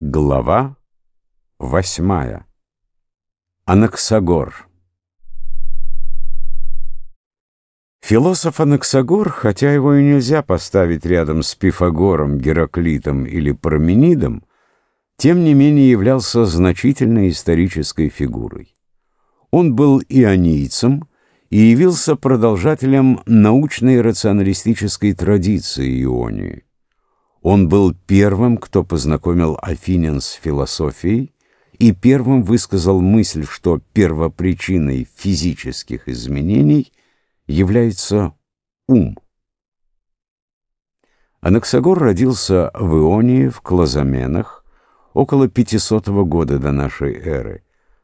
Глава восьмая. Анаксагор. Философ Анаксагор, хотя его и нельзя поставить рядом с Пифагором, Гераклитом или Парменидом, тем не менее являлся значительной исторической фигурой. Он был ионийцем и явился продолжателем научной рационалистической традиции Ионии. Он был первым, кто познакомил афинян с философией и первым высказал мысль, что первопричиной физических изменений является ум. Анаксагор родился в Ионии, в Клазаменах, около 500 года до нашей эры,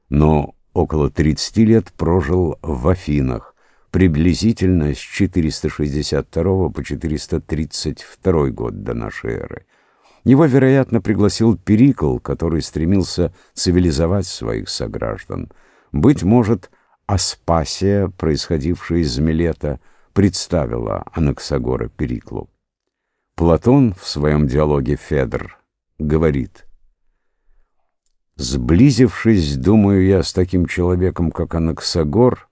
но около 30 лет прожил в Афинах, приблизительно с 462 по 432 год до нашей эры. Его, вероятно, пригласил Перикл, который стремился цивилизовать своих сограждан. Быть может, Аспасия, происходившая из Милета, представила Анаксагора Периклу. Платон в своем диалоге «Федр» говорит «Сблизившись, думаю я, с таким человеком, как Анаксагор,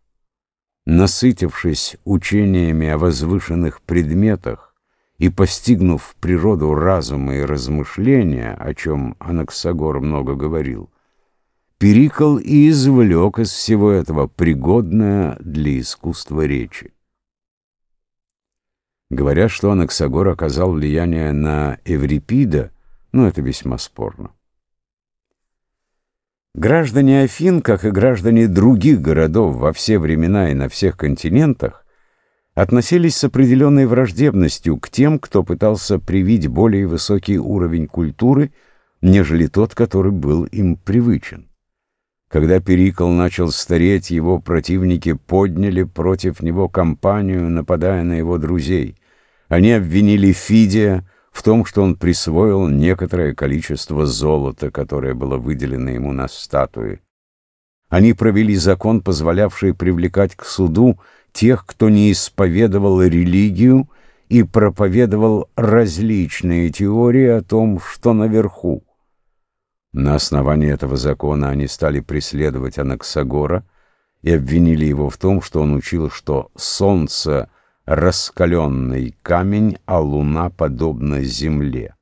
насытившись учениями о возвышенных предметах и постигнув природу разума и размышления, о чем Анаксагор много говорил, Перикл и извлек из всего этого пригодное для искусства речи. Говорят, что Анаксагор оказал влияние на Эврипида, но это весьма спорно. Граждане Афин, как и граждане других городов во все времена и на всех континентах, относились с определенной враждебностью к тем, кто пытался привить более высокий уровень культуры, нежели тот, который был им привычен. Когда Перикл начал стареть, его противники подняли против него кампанию, нападая на его друзей. Они обвинили Фидия, в том, что он присвоил некоторое количество золота, которое было выделено ему на статуи. Они провели закон, позволявший привлекать к суду тех, кто не исповедовал религию и проповедовал различные теории о том, что наверху. На основании этого закона они стали преследовать Анаксагора и обвинили его в том, что он учил, что солнце — раскаленный камень, а луна подобна земле.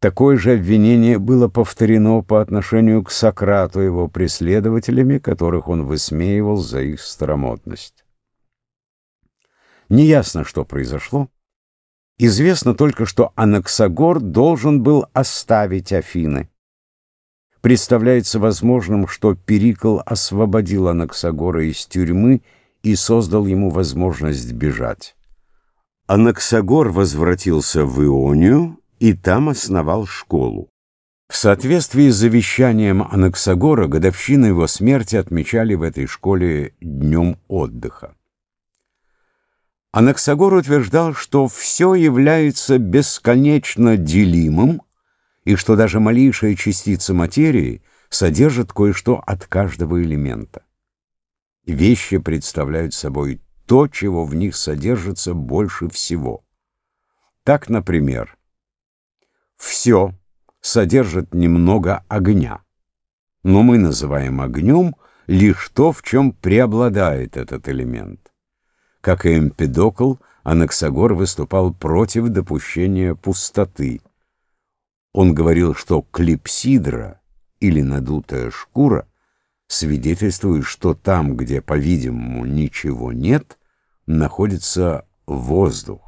Такое же обвинение было повторено по отношению к Сократу его преследователями, которых он высмеивал за их старомодность. Неясно, что произошло. Известно только, что Анаксагор должен был оставить Афины. Представляется возможным, что Перикл освободил Анаксагора из тюрьмы и создал ему возможность бежать. Анаксагор возвратился в Ионию и там основал школу. В соответствии с завещанием Анаксагора годовщину его смерти отмечали в этой школе днем отдыха. Анаксагор утверждал, что все является бесконечно делимым и что даже малейшая частица материи содержит кое-что от каждого элемента. Вещи представляют собой то, чего в них содержится больше всего. Так, например, все содержит немного огня, но мы называем огнем лишь то, в чем преобладает этот элемент. Как и Эмпидокл, Анаксагор выступал против допущения пустоты. Он говорил, что клипсидра или надутая шкура свидетельствует, что там, где, по-видимому, ничего нет, находится воздух.